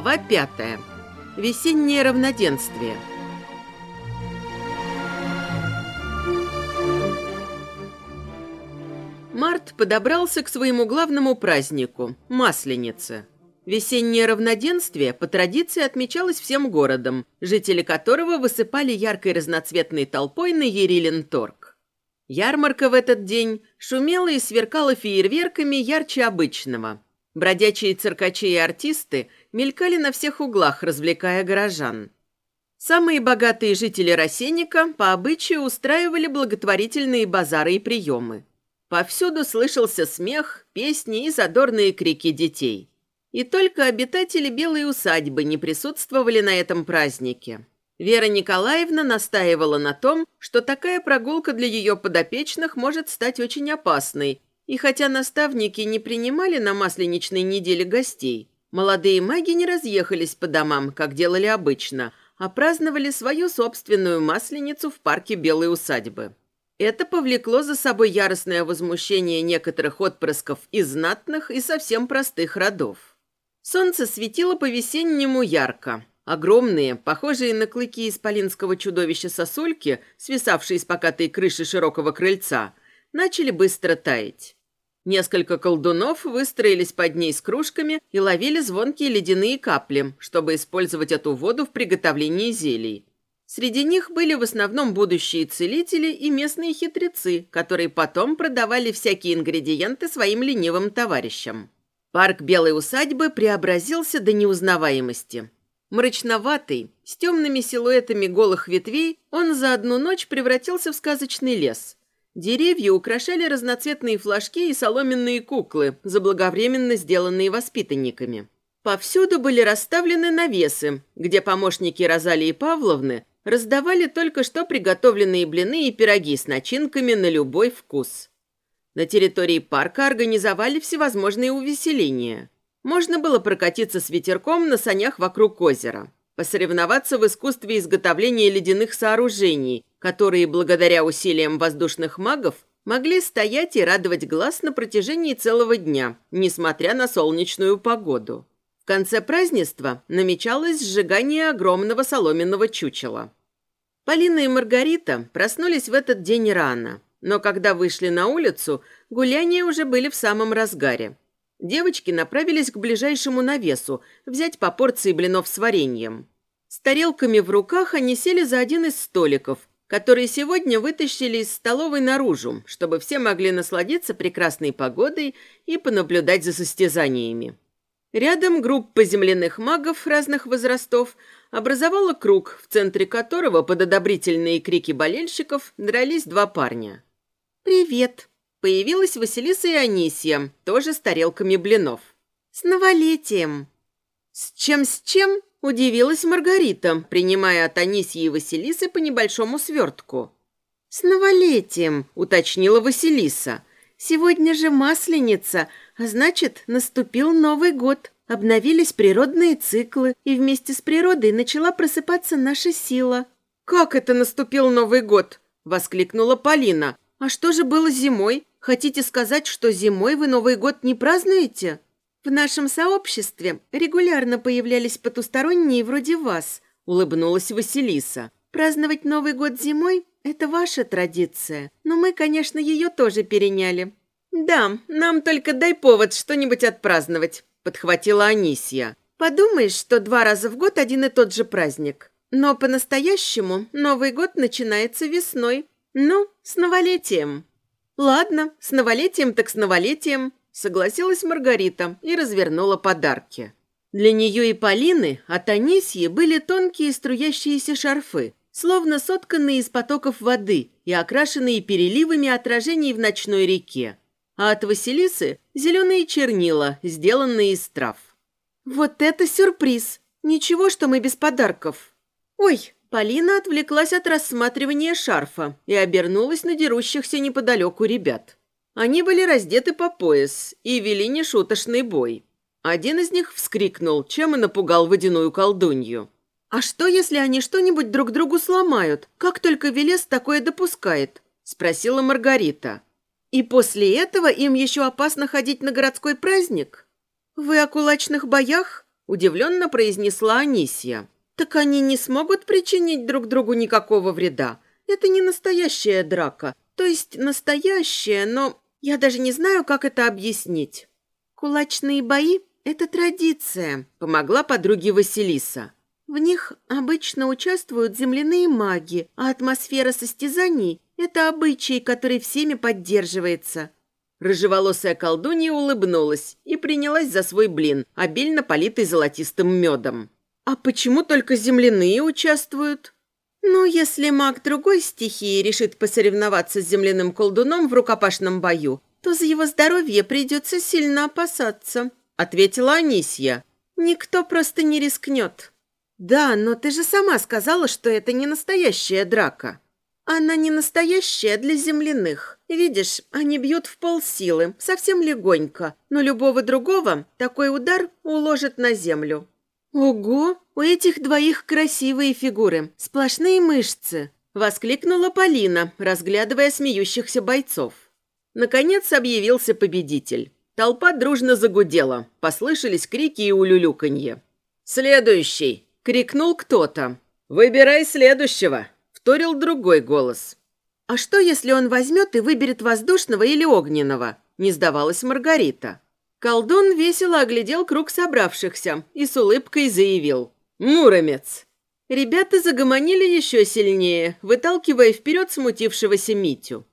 Глава пятая. Весеннее равноденствие. Март подобрался к своему главному празднику – Масленице. Весеннее равноденствие по традиции отмечалось всем городом, жители которого высыпали яркой разноцветной толпой на Ерилин-торг. Ярмарка в этот день шумела и сверкала фейерверками ярче обычного. Бродячие циркачи и артисты мелькали на всех углах, развлекая горожан. Самые богатые жители Росенника по обычаю устраивали благотворительные базары и приемы. Повсюду слышался смех, песни и задорные крики детей. И только обитатели Белой усадьбы не присутствовали на этом празднике. Вера Николаевна настаивала на том, что такая прогулка для ее подопечных может стать очень опасной, и хотя наставники не принимали на масленичной неделе гостей, молодые маги не разъехались по домам, как делали обычно, а праздновали свою собственную масленицу в парке Белой усадьбы. Это повлекло за собой яростное возмущение некоторых отпрысков и знатных, и совсем простых родов. Солнце светило по-весеннему ярко. Огромные, похожие на клыки исполинского чудовища сосульки, свисавшие с покатой крыши широкого крыльца, начали быстро таять. Несколько колдунов выстроились под ней с кружками и ловили звонкие ледяные капли, чтобы использовать эту воду в приготовлении зелий. Среди них были в основном будущие целители и местные хитрецы, которые потом продавали всякие ингредиенты своим ленивым товарищам. Парк Белой усадьбы преобразился до неузнаваемости. Мрачноватый, с темными силуэтами голых ветвей, он за одну ночь превратился в сказочный лес. Деревья украшали разноцветные флажки и соломенные куклы, заблаговременно сделанные воспитанниками. Повсюду были расставлены навесы, где помощники Розалии Павловны раздавали только что приготовленные блины и пироги с начинками на любой вкус. На территории парка организовали всевозможные увеселения. Можно было прокатиться с ветерком на санях вокруг озера, посоревноваться в искусстве изготовления ледяных сооружений, которые, благодаря усилиям воздушных магов, могли стоять и радовать глаз на протяжении целого дня, несмотря на солнечную погоду. В конце празднества намечалось сжигание огромного соломенного чучела. Полина и Маргарита проснулись в этот день рано – но когда вышли на улицу, гуляния уже были в самом разгаре. Девочки направились к ближайшему навесу взять по порции блинов с вареньем. С тарелками в руках они сели за один из столиков, которые сегодня вытащили из столовой наружу, чтобы все могли насладиться прекрасной погодой и понаблюдать за состязаниями. Рядом группа земляных магов разных возрастов образовала круг, в центре которого под одобрительные крики болельщиков дрались два парня. «Привет!» Появилась Василиса и Анисия, тоже с тарелками блинов. «С новолетием!» «С чем-с чем?» – удивилась Маргарита, принимая от Анисии и Василисы по небольшому свертку. «С новолетием!» – уточнила Василиса. «Сегодня же Масленица, а значит, наступил Новый год. Обновились природные циклы, и вместе с природой начала просыпаться наша сила». «Как это наступил Новый год?» – воскликнула Полина, «А что же было зимой? Хотите сказать, что зимой вы Новый год не празднуете?» «В нашем сообществе регулярно появлялись потусторонние вроде вас», — улыбнулась Василиса. «Праздновать Новый год зимой — это ваша традиция, но мы, конечно, ее тоже переняли». «Да, нам только дай повод что-нибудь отпраздновать», — подхватила Анисия. «Подумаешь, что два раза в год один и тот же праздник. Но по-настоящему Новый год начинается весной, «Ну, с новолетием». «Ладно, с новолетием так с новолетием», — согласилась Маргарита и развернула подарки. Для нее и Полины от Анисьи были тонкие струящиеся шарфы, словно сотканные из потоков воды и окрашенные переливами отражений в ночной реке. А от Василисы зеленые чернила, сделанные из трав. «Вот это сюрприз! Ничего, что мы без подарков!» «Ой, Полина отвлеклась от рассматривания шарфа и обернулась на дерущихся неподалеку ребят. Они были раздеты по пояс и вели нешуточный бой. Один из них вскрикнул, чем и напугал водяную колдунью. «А что, если они что-нибудь друг другу сломают? Как только Велес такое допускает?» – спросила Маргарита. «И после этого им еще опасно ходить на городской праздник?» «Вы о кулачных боях?» – Удивленно произнесла Анисия. «Так они не смогут причинить друг другу никакого вреда. Это не настоящая драка. То есть настоящая, но я даже не знаю, как это объяснить». «Кулачные бои – это традиция», – помогла подруге Василиса. В них обычно участвуют земляные маги, а атмосфера состязаний – это обычай, который всеми поддерживается. Рыжеволосая колдунья улыбнулась и принялась за свой блин, обильно политый золотистым медом. «А почему только земляные участвуют?» «Ну, если маг другой стихии решит посоревноваться с земляным колдуном в рукопашном бою, то за его здоровье придется сильно опасаться», – ответила Анисья. «Никто просто не рискнет». «Да, но ты же сама сказала, что это не настоящая драка». «Она не настоящая для земляных. Видишь, они бьют в полсилы, совсем легонько, но любого другого такой удар уложит на землю». «Ого, у этих двоих красивые фигуры, сплошные мышцы!» – воскликнула Полина, разглядывая смеющихся бойцов. Наконец объявился победитель. Толпа дружно загудела, послышались крики и улюлюканье. «Следующий!» — крикнул кто-то. «Выбирай следующего!» — вторил другой голос. «А что, если он возьмет и выберет воздушного или огненного?» — не сдавалась Маргарита. Колдун весело оглядел круг собравшихся и с улыбкой заявил. «Муромец!» Ребята загомонили еще сильнее, выталкивая вперед смутившегося Митю.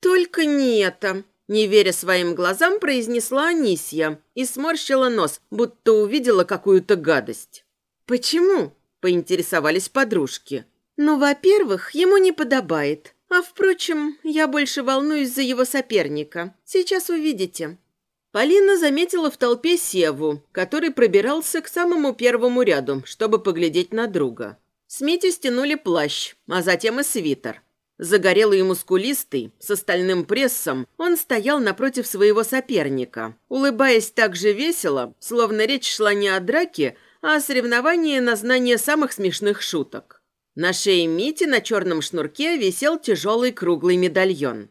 «Только не это!» Не веря своим глазам, произнесла Анисья и сморщила нос, будто увидела какую-то гадость. «Почему?» – поинтересовались подружки. «Ну, во-первых, ему не подобает. А, впрочем, я больше волнуюсь за его соперника. Сейчас увидите». Полина заметила в толпе Севу, который пробирался к самому первому ряду, чтобы поглядеть на друга. С Мити стянули плащ, а затем и свитер. Загорелый и мускулистый, с остальным прессом, он стоял напротив своего соперника, улыбаясь так же весело, словно речь шла не о драке, а соревнование на знание самых смешных шуток. На шее Мити на черном шнурке висел тяжелый круглый медальон.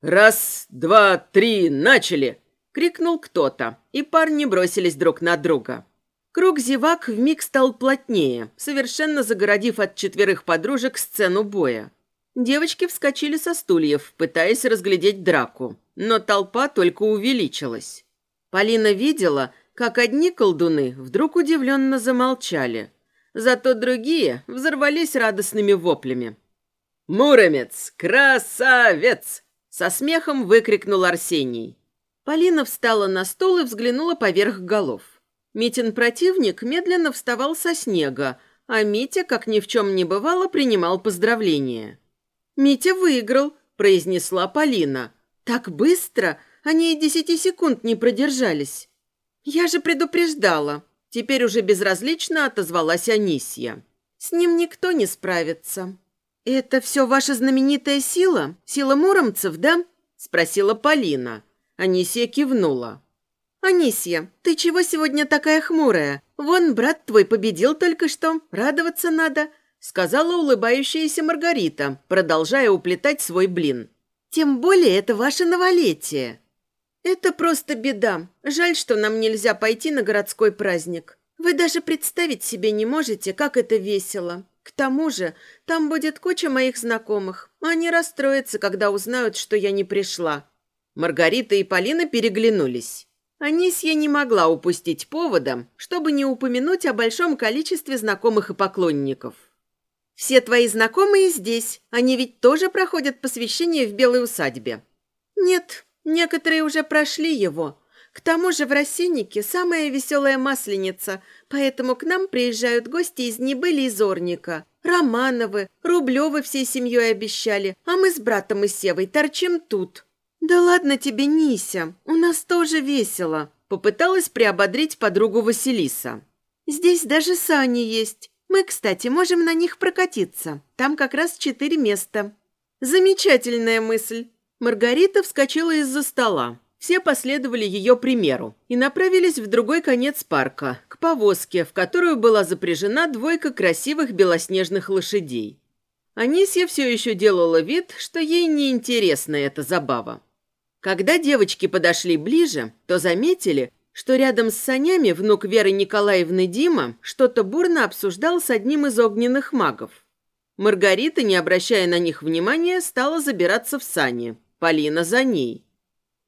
«Раз, два, три, начали!» — крикнул кто-то, и парни бросились друг на друга. Круг зевак вмиг стал плотнее, совершенно загородив от четверых подружек сцену боя. Девочки вскочили со стульев, пытаясь разглядеть драку, но толпа только увеличилась. Полина видела, как одни колдуны вдруг удивленно замолчали. Зато другие взорвались радостными воплями. «Муромец! Красавец!» Со смехом выкрикнул Арсений. Полина встала на стол и взглянула поверх голов. Митин противник медленно вставал со снега, а Митя, как ни в чем не бывало, принимал поздравления. «Митя выиграл», – произнесла Полина. «Так быстро! Они и десяти секунд не продержались». «Я же предупреждала!» Теперь уже безразлично отозвалась Анисья. «С ним никто не справится». «Это все ваша знаменитая сила? Сила муромцев, да?» Спросила Полина. Анисья кивнула. «Анисья, ты чего сегодня такая хмурая? Вон брат твой победил только что, радоваться надо», сказала улыбающаяся Маргарита, продолжая уплетать свой блин. «Тем более это ваше новолетие». «Это просто беда. Жаль, что нам нельзя пойти на городской праздник. Вы даже представить себе не можете, как это весело. К тому же, там будет куча моих знакомых. Они расстроятся, когда узнают, что я не пришла». Маргарита и Полина переглянулись. Анисья не могла упустить повода, чтобы не упомянуть о большом количестве знакомых и поклонников. «Все твои знакомые здесь. Они ведь тоже проходят посвящение в белой усадьбе». «Нет, Некоторые уже прошли его. К тому же в Росиннике самая веселая масленица, поэтому к нам приезжают гости из Небыли и Зорника. Романовы, Рублевы всей семьей обещали, а мы с братом и Севой торчим тут. Да ладно тебе, Нися, у нас тоже весело. Попыталась приободрить подругу Василиса. Здесь даже сани есть. Мы, кстати, можем на них прокатиться. Там как раз четыре места. Замечательная мысль. Маргарита вскочила из-за стола. Все последовали ее примеру и направились в другой конец парка, к повозке, в которую была запряжена двойка красивых белоснежных лошадей. Анисья все еще делала вид, что ей неинтересна эта забава. Когда девочки подошли ближе, то заметили, что рядом с санями внук Веры Николаевны Дима что-то бурно обсуждал с одним из огненных магов. Маргарита, не обращая на них внимания, стала забираться в сани. Полина за ней.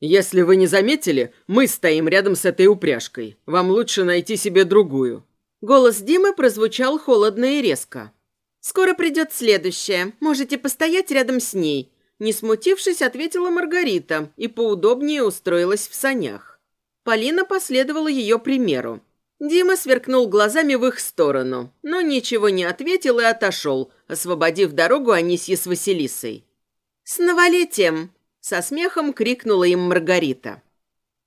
«Если вы не заметили, мы стоим рядом с этой упряжкой. Вам лучше найти себе другую». Голос Димы прозвучал холодно и резко. «Скоро придет следующая. Можете постоять рядом с ней». Не смутившись, ответила Маргарита и поудобнее устроилась в санях. Полина последовала ее примеру. Дима сверкнул глазами в их сторону, но ничего не ответил и отошел, освободив дорогу Анисье с Василисой. «С новолетием!» – со смехом крикнула им Маргарита.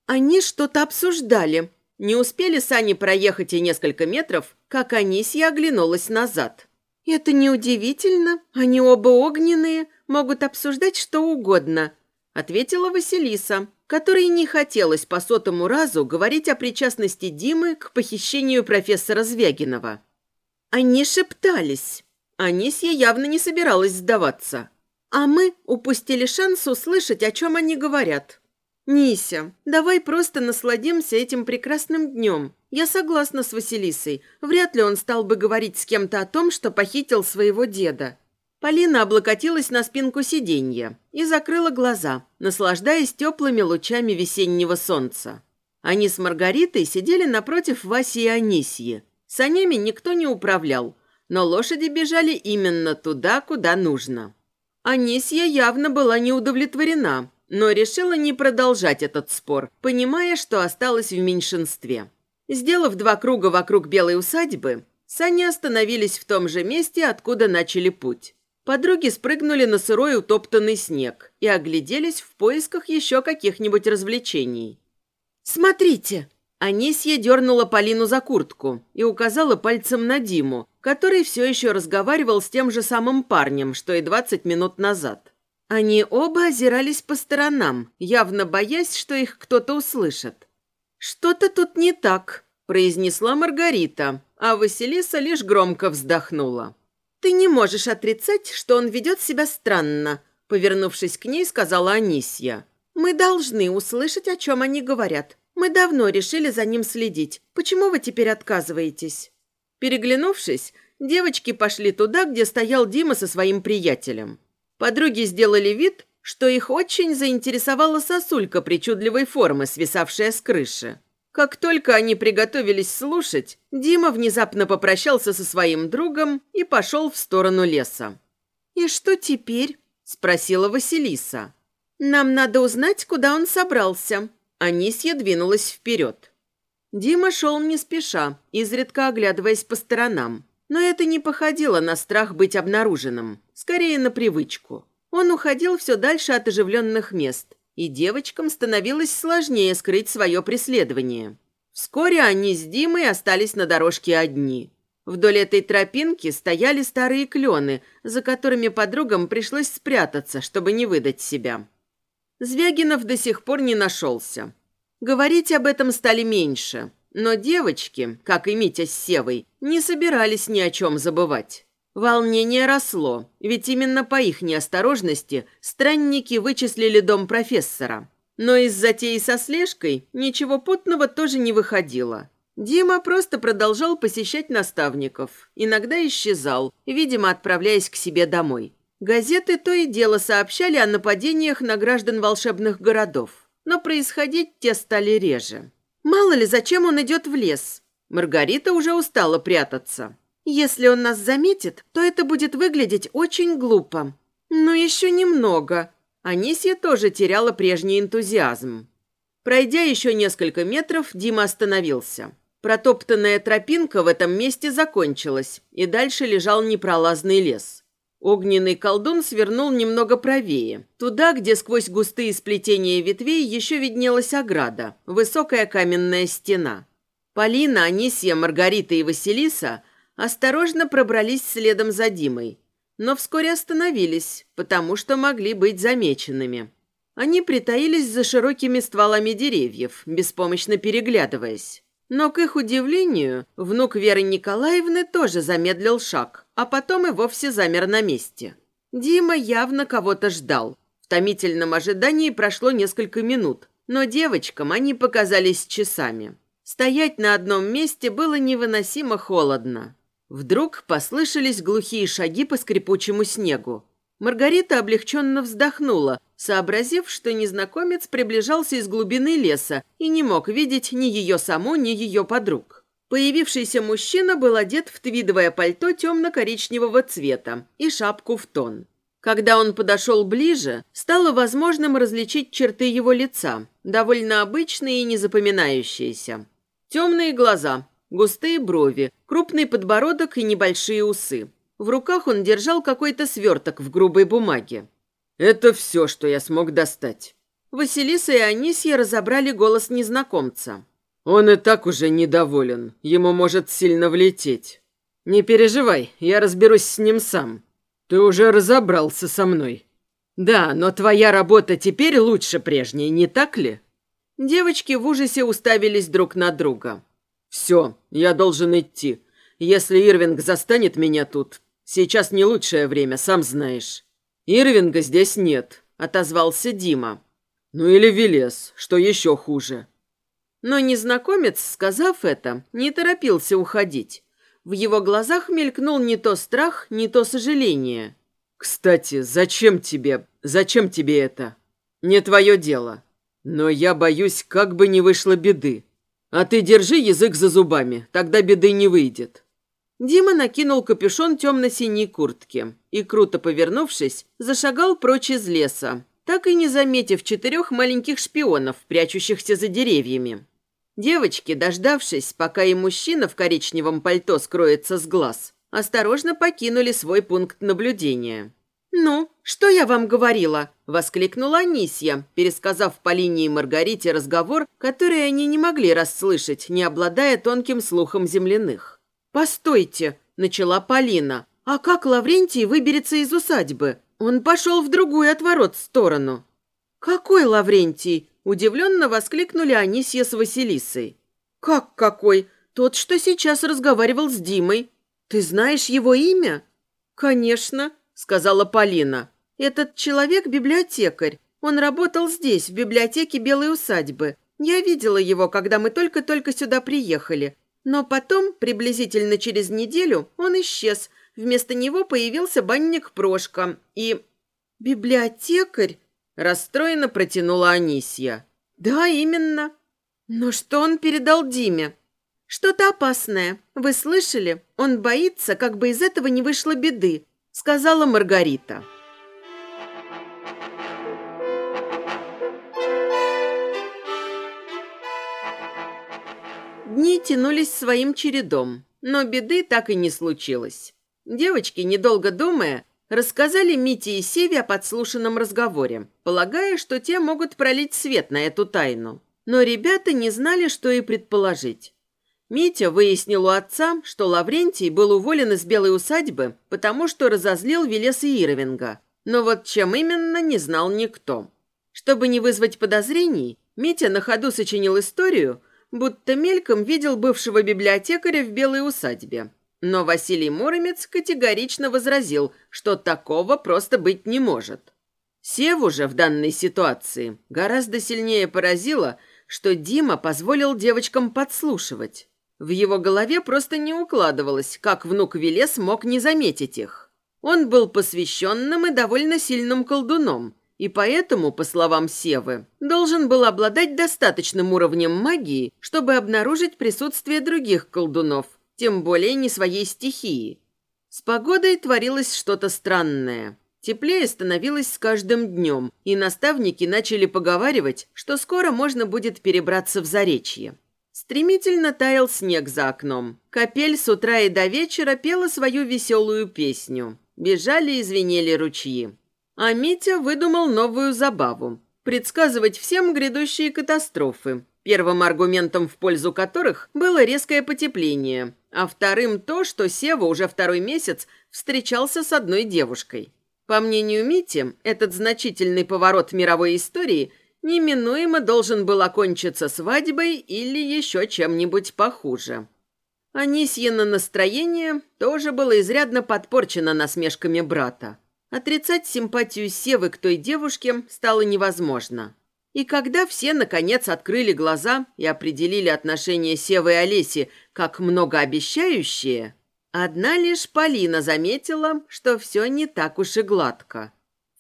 Они что-то обсуждали. Не успели сани проехать и несколько метров, как Анисья оглянулась назад. «Это неудивительно. Они оба огненные, могут обсуждать что угодно», – ответила Василиса, которой не хотелось по сотому разу говорить о причастности Димы к похищению профессора Звягинова. Они шептались. Анисья явно не собиралась сдаваться. А мы упустили шанс услышать, о чем они говорят. «Нися, давай просто насладимся этим прекрасным днем. Я согласна с Василисой. Вряд ли он стал бы говорить с кем-то о том, что похитил своего деда. Полина облокотилась на спинку сиденья и закрыла глаза, наслаждаясь теплыми лучами весеннего солнца. Они с Маргаритой сидели напротив Васи и Анисьи. Санями никто не управлял, но лошади бежали именно туда, куда нужно. Анисья явно была не удовлетворена, но решила не продолжать этот спор, понимая, что осталась в меньшинстве. Сделав два круга вокруг белой усадьбы, сани остановились в том же месте, откуда начали путь. Подруги спрыгнули на сырой утоптанный снег и огляделись в поисках еще каких-нибудь развлечений. «Смотрите!» Анисья дернула Полину за куртку и указала пальцем на Диму, который все еще разговаривал с тем же самым парнем, что и двадцать минут назад. Они оба озирались по сторонам, явно боясь, что их кто-то услышит. «Что-то тут не так», – произнесла Маргарита, а Василиса лишь громко вздохнула. «Ты не можешь отрицать, что он ведет себя странно», — повернувшись к ней, сказала Анисья. «Мы должны услышать, о чем они говорят. Мы давно решили за ним следить. Почему вы теперь отказываетесь?» Переглянувшись, девочки пошли туда, где стоял Дима со своим приятелем. Подруги сделали вид, что их очень заинтересовала сосулька причудливой формы, свисавшая с крыши. Как только они приготовились слушать, Дима внезапно попрощался со своим другом и пошел в сторону леса. «И что теперь?» – спросила Василиса. «Нам надо узнать, куда он собрался». Анисья двинулась вперед. Дима шел не спеша, изредка оглядываясь по сторонам. Но это не походило на страх быть обнаруженным, скорее на привычку. Он уходил все дальше от оживленных мест, и девочкам становилось сложнее скрыть свое преследование. Вскоре они с Димой остались на дорожке одни. Вдоль этой тропинки стояли старые клены, за которыми подругам пришлось спрятаться, чтобы не выдать себя. Звягинов до сих пор не нашелся. Говорить об этом стали меньше, но девочки, как и Митя с Севой, не собирались ни о чем забывать. Волнение росло, ведь именно по их неосторожности странники вычислили дом профессора. Но из затеи со слежкой ничего путного тоже не выходило. Дима просто продолжал посещать наставников, иногда исчезал, видимо, отправляясь к себе домой. Газеты то и дело сообщали о нападениях на граждан волшебных городов, но происходить те стали реже. Мало ли, зачем он идет в лес. Маргарита уже устала прятаться. Если он нас заметит, то это будет выглядеть очень глупо. Но еще немного. Анисия тоже теряла прежний энтузиазм. Пройдя еще несколько метров, Дима остановился. Протоптанная тропинка в этом месте закончилась, и дальше лежал непролазный лес. Огненный колдун свернул немного правее, туда, где сквозь густые сплетения ветвей еще виднелась ограда, высокая каменная стена. Полина, Анисия, Маргарита и Василиса осторожно пробрались следом за Димой, но вскоре остановились, потому что могли быть замеченными. Они притаились за широкими стволами деревьев, беспомощно переглядываясь. Но, к их удивлению, внук Веры Николаевны тоже замедлил шаг, а потом и вовсе замер на месте. Дима явно кого-то ждал. В томительном ожидании прошло несколько минут, но девочкам они показались часами. Стоять на одном месте было невыносимо холодно. Вдруг послышались глухие шаги по скрипучему снегу. Маргарита облегченно вздохнула, сообразив, что незнакомец приближался из глубины леса и не мог видеть ни ее саму, ни ее подруг. Появившийся мужчина был одет в твидовое пальто темно-коричневого цвета и шапку в тон. Когда он подошел ближе, стало возможным различить черты его лица, довольно обычные и незапоминающиеся. Темные глаза, густые брови, крупный подбородок и небольшие усы. В руках он держал какой-то сверток в грубой бумаге. «Это все, что я смог достать». Василиса и Анисья разобрали голос незнакомца. Он и так уже недоволен. Ему может сильно влететь. Не переживай, я разберусь с ним сам. Ты уже разобрался со мной. Да, но твоя работа теперь лучше прежней, не так ли? Девочки в ужасе уставились друг на друга. Все, я должен идти. Если Ирвинг застанет меня тут, сейчас не лучшее время, сам знаешь. Ирвинга здесь нет, отозвался Дима. Ну или Велес, что еще хуже. Но незнакомец, сказав это, не торопился уходить. В его глазах мелькнул не то страх, не то сожаление. «Кстати, зачем тебе... Зачем тебе это? Не твое дело. Но я боюсь, как бы не вышло беды. А ты держи язык за зубами, тогда беды не выйдет». Дима накинул капюшон темно-синей куртки и, круто повернувшись, зашагал прочь из леса, так и не заметив четырех маленьких шпионов, прячущихся за деревьями. Девочки, дождавшись, пока и мужчина в коричневом пальто скроется с глаз, осторожно покинули свой пункт наблюдения. «Ну, что я вам говорила?» – воскликнула Анисья, пересказав по линии Маргарите разговор, который они не могли расслышать, не обладая тонким слухом земляных. «Постойте!» – начала Полина. «А как Лаврентий выберется из усадьбы? Он пошел в другую отворот сторону. «Какой Лаврентий?» – удивленно воскликнули Анисья с Василисой. «Как какой? Тот, что сейчас разговаривал с Димой. Ты знаешь его имя?» «Конечно», – сказала Полина. «Этот человек – библиотекарь. Он работал здесь, в библиотеке Белой усадьбы. Я видела его, когда мы только-только сюда приехали. Но потом, приблизительно через неделю, он исчез, Вместо него появился банник Прошка и... «Библиотекарь?» – расстроенно протянула Анисья. «Да, именно. Но что он передал Диме?» «Что-то опасное. Вы слышали? Он боится, как бы из этого не вышло беды», – сказала Маргарита. Дни тянулись своим чередом, но беды так и не случилось. Девочки, недолго думая, рассказали Мите и Севе о подслушанном разговоре, полагая, что те могут пролить свет на эту тайну. Но ребята не знали, что и предположить. Митя выяснил у отца, что Лаврентий был уволен из Белой усадьбы, потому что разозлил ВелесаИровинга. Но вот чем именно, не знал никто. Чтобы не вызвать подозрений, Митя на ходу сочинил историю, будто мельком видел бывшего библиотекаря в Белой усадьбе. Но Василий Муромец категорично возразил, что такого просто быть не может. Севу же в данной ситуации гораздо сильнее поразило, что Дима позволил девочкам подслушивать. В его голове просто не укладывалось, как внук Велес мог не заметить их. Он был посвященным и довольно сильным колдуном, и поэтому, по словам Севы, должен был обладать достаточным уровнем магии, чтобы обнаружить присутствие других колдунов, тем более не своей стихии. С погодой творилось что-то странное. Теплее становилось с каждым днем, и наставники начали поговаривать, что скоро можно будет перебраться в Заречье. Стремительно таял снег за окном. Капель с утра и до вечера пела свою веселую песню. Бежали и звенели ручьи. А Митя выдумал новую забаву – предсказывать всем грядущие катастрофы, первым аргументом в пользу которых было резкое потепление, а вторым то, что Сева уже второй месяц встречался с одной девушкой. По мнению Мити, этот значительный поворот мировой истории неминуемо должен был окончиться свадьбой или еще чем-нибудь похуже. Анисьина настроение тоже было изрядно подпорчено насмешками брата. Отрицать симпатию Севы к той девушке стало невозможно. И когда все, наконец, открыли глаза и определили отношения Севы и Олеси как многообещающие, одна лишь Полина заметила, что все не так уж и гладко.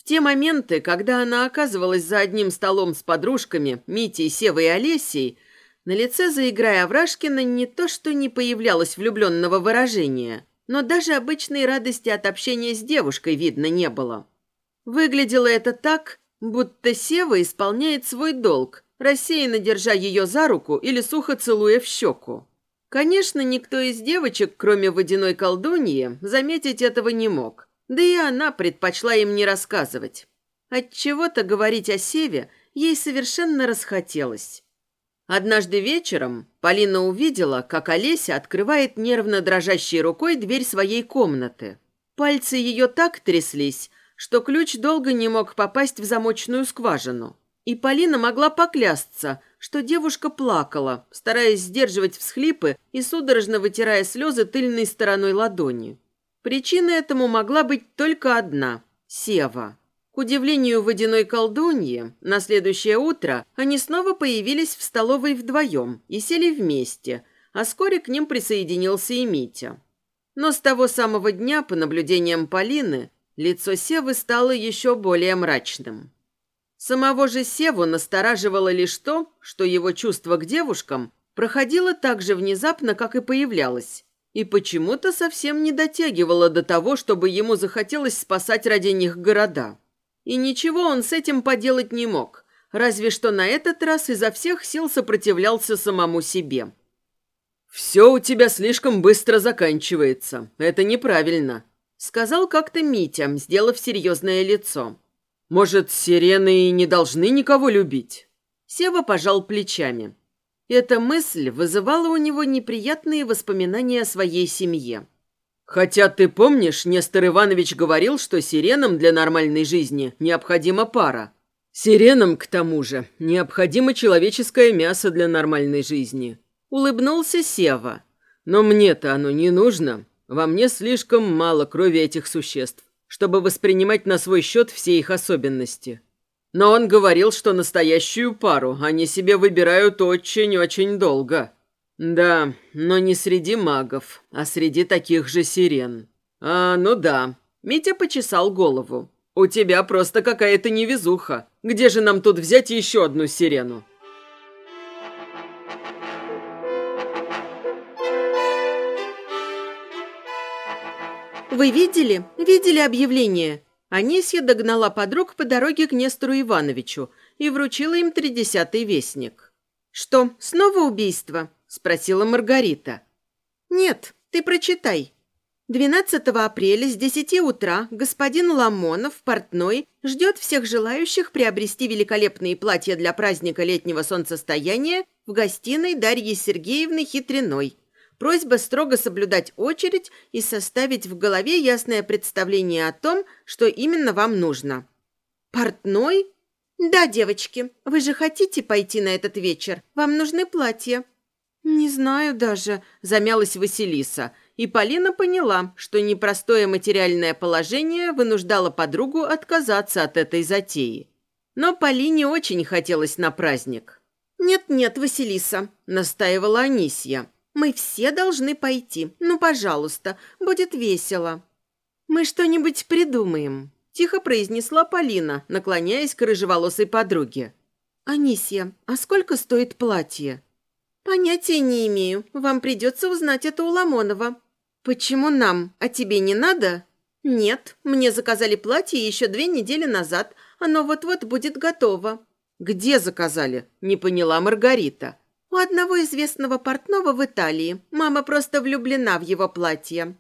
Те моменты, когда она оказывалась за одним столом с подружками Митей, Севой и Олесей, на лице заиграя Аврашкина не то что не появлялось влюбленного выражения, но даже обычной радости от общения с девушкой видно не было. Выглядело это так, Будто Сева исполняет свой долг, рассеянно держа ее за руку или сухо целуя в щеку. Конечно, никто из девочек, кроме водяной колдуньи, заметить этого не мог. Да и она предпочла им не рассказывать. От чего то говорить о Севе ей совершенно расхотелось. Однажды вечером Полина увидела, как Олеся открывает нервно дрожащей рукой дверь своей комнаты. Пальцы ее так тряслись, что ключ долго не мог попасть в замочную скважину. И Полина могла поклясться, что девушка плакала, стараясь сдерживать всхлипы и судорожно вытирая слезы тыльной стороной ладони. Причина этому могла быть только одна – Сева. К удивлению водяной колдуньи, на следующее утро они снова появились в столовой вдвоем и сели вместе, а вскоре к ним присоединился и Митя. Но с того самого дня, по наблюдениям Полины, Лицо Севы стало еще более мрачным. Самого же Севу настораживало лишь то, что его чувство к девушкам проходило так же внезапно, как и появлялось, и почему-то совсем не дотягивало до того, чтобы ему захотелось спасать ради них города. И ничего он с этим поделать не мог, разве что на этот раз изо всех сил сопротивлялся самому себе. «Все у тебя слишком быстро заканчивается. Это неправильно», Сказал как-то Митя, сделав серьезное лицо. «Может, сирены и не должны никого любить?» Сева пожал плечами. Эта мысль вызывала у него неприятные воспоминания о своей семье. «Хотя ты помнишь, Нестор Иванович говорил, что сиренам для нормальной жизни необходима пара. Сиренам, к тому же, необходимо человеческое мясо для нормальной жизни». Улыбнулся Сева. «Но мне-то оно не нужно. Во мне слишком мало крови этих существ, чтобы воспринимать на свой счет все их особенности. Но он говорил, что настоящую пару они себе выбирают очень-очень долго. Да, но не среди магов, а среди таких же сирен. А, ну да. Митя почесал голову. У тебя просто какая-то невезуха. Где же нам тут взять еще одну сирену? «Вы видели? Видели объявление?» Анисья догнала подруг по дороге к Нестору Ивановичу и вручила им тридесятый вестник. «Что, снова убийство?» – спросила Маргарита. «Нет, ты прочитай». 12 апреля с 10 утра господин Ламонов, портной, ждет всех желающих приобрести великолепные платья для праздника летнего солнцестояния в гостиной Дарьи Сергеевны Хитриной – Просьба строго соблюдать очередь и составить в голове ясное представление о том, что именно вам нужно. «Портной?» «Да, девочки, вы же хотите пойти на этот вечер? Вам нужны платья». «Не знаю даже», – замялась Василиса. И Полина поняла, что непростое материальное положение вынуждало подругу отказаться от этой затеи. Но Полине очень хотелось на праздник. «Нет-нет, Василиса», – настаивала Анисья. Мы все должны пойти. Ну, пожалуйста, будет весело». «Мы что-нибудь придумаем», – тихо произнесла Полина, наклоняясь к рыжеволосой подруге. «Анисья, а сколько стоит платье?» «Понятия не имею. Вам придется узнать это у Ламонова». «Почему нам? А тебе не надо?» «Нет, мне заказали платье еще две недели назад. Оно вот-вот будет готово». «Где заказали?» – не поняла Маргарита. У одного известного портного в Италии. Мама просто влюблена в его платье».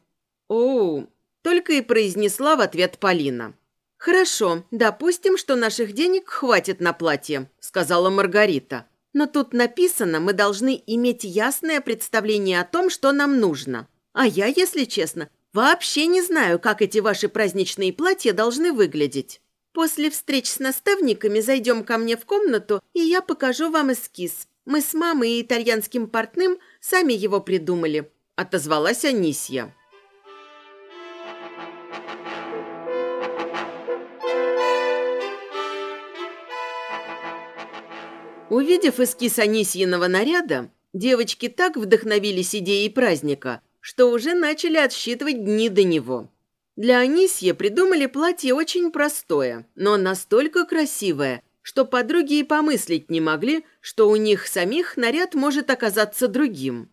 «О, только и произнесла в ответ Полина. «Хорошо, допустим, что наших денег хватит на платье», – сказала Маргарита. «Но тут написано, мы должны иметь ясное представление о том, что нам нужно. А я, если честно, вообще не знаю, как эти ваши праздничные платья должны выглядеть. После встреч с наставниками зайдем ко мне в комнату, и я покажу вам эскиз. Мы с мамой и итальянским портным сами его придумали», – отозвалась Анисья. Увидев эскиз Анисьиного наряда, девочки так вдохновились идеей праздника, что уже начали отсчитывать дни до него. Для Анисьи придумали платье очень простое, но настолько красивое, что подруги и помыслить не могли, что у них самих наряд может оказаться другим.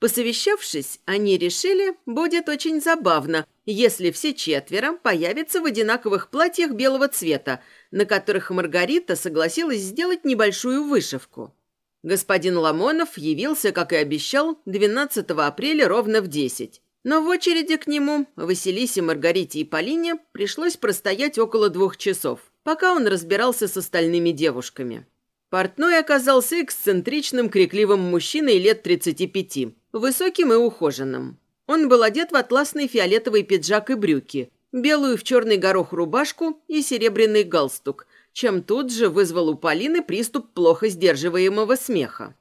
Посовещавшись, они решили, будет очень забавно, если все четверо появятся в одинаковых платьях белого цвета, на которых Маргарита согласилась сделать небольшую вышивку. Господин Ламонов явился, как и обещал, 12 апреля ровно в 10. Но в очереди к нему Василисе, Маргарите и Полине пришлось простоять около двух часов пока он разбирался с остальными девушками. Портной оказался эксцентричным, крикливым мужчиной лет 35, высоким и ухоженным. Он был одет в атласный фиолетовый пиджак и брюки, белую в черный горох рубашку и серебряный галстук, чем тут же вызвал у Полины приступ плохо сдерживаемого смеха.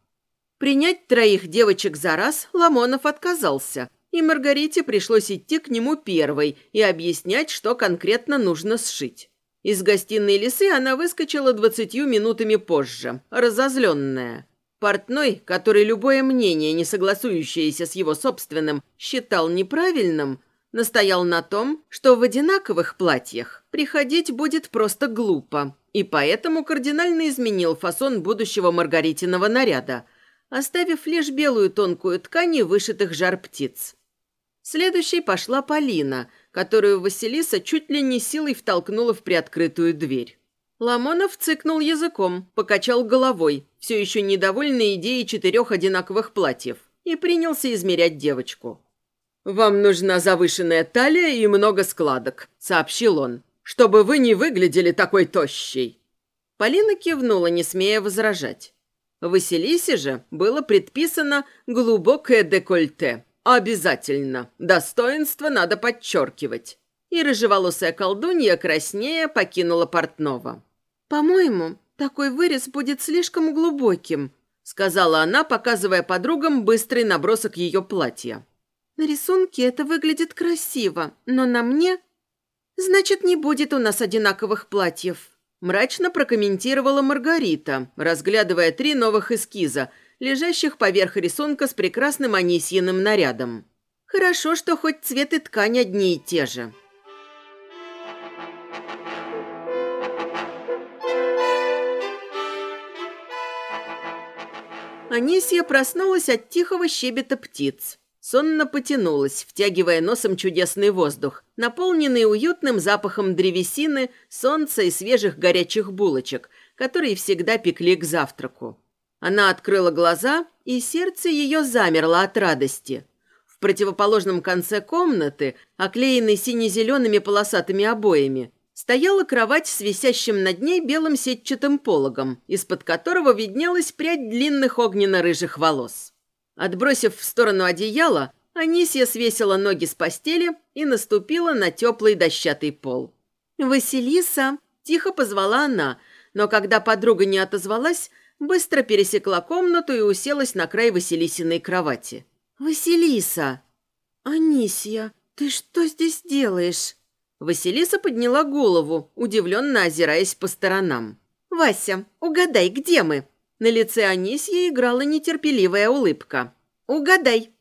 Принять троих девочек за раз Ламонов отказался, и Маргарите пришлось идти к нему первой и объяснять, что конкретно нужно сшить. Из гостиной лисы она выскочила двадцатью минутами позже, разозленная. Портной, который любое мнение, не согласующееся с его собственным, считал неправильным, настоял на том, что в одинаковых платьях приходить будет просто глупо, и поэтому кардинально изменил фасон будущего Маргаритиного наряда, оставив лишь белую тонкую ткань и вышитых жар птиц. Следующей пошла Полина, которую Василиса чуть ли не силой втолкнула в приоткрытую дверь. Ламонов цыкнул языком, покачал головой, все еще недовольный идеей четырех одинаковых платьев, и принялся измерять девочку. «Вам нужна завышенная талия и много складок», — сообщил он, «чтобы вы не выглядели такой тощей». Полина кивнула, не смея возражать. Василисе же было предписано глубокое декольте, «Обязательно. Достоинство надо подчеркивать». И рыжеволосая колдунья краснее покинула портного. «По-моему, такой вырез будет слишком глубоким», сказала она, показывая подругам быстрый набросок ее платья. «На рисунке это выглядит красиво, но на мне...» «Значит, не будет у нас одинаковых платьев», мрачно прокомментировала Маргарита, разглядывая три новых эскиза – лежащих поверх рисунка с прекрасным анисьиным нарядом. Хорошо, что хоть цвет и ткань одни и те же. Анисия проснулась от тихого щебета птиц. Сонно потянулась, втягивая носом чудесный воздух, наполненный уютным запахом древесины, солнца и свежих горячих булочек, которые всегда пекли к завтраку. Она открыла глаза, и сердце ее замерло от радости. В противоположном конце комнаты, оклеенной сине-зелеными полосатыми обоями, стояла кровать с висящим над ней белым сетчатым пологом, из-под которого виднелась прядь длинных огненно-рыжих волос. Отбросив в сторону одеяло, Анисия свесила ноги с постели и наступила на теплый дощатый пол. «Василиса!» – тихо позвала она, но когда подруга не отозвалась, быстро пересекла комнату и уселась на край Василисиной кровати. «Василиса!» «Анисия, ты что здесь делаешь?» Василиса подняла голову, удивленно озираясь по сторонам. «Вася, угадай, где мы?» На лице Анисьи играла нетерпеливая улыбка. «Угадай!»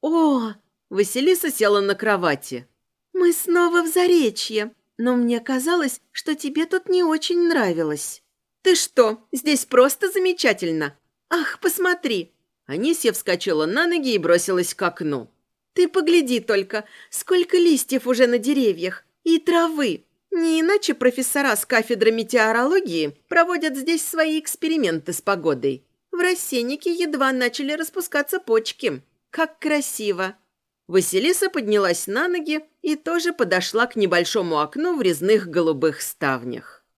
«О!» Василиса села на кровати. «Мы снова в Заречье, но мне казалось, что тебе тут не очень нравилось». «Ты что, здесь просто замечательно! Ах, посмотри!» Анисья вскочила на ноги и бросилась к окну. «Ты погляди только, сколько листьев уже на деревьях! И травы! Не иначе профессора с кафедры метеорологии проводят здесь свои эксперименты с погодой. В рассеннике едва начали распускаться почки. Как красиво!» Василиса поднялась на ноги и тоже подошла к небольшому окну в резных голубых ставнях.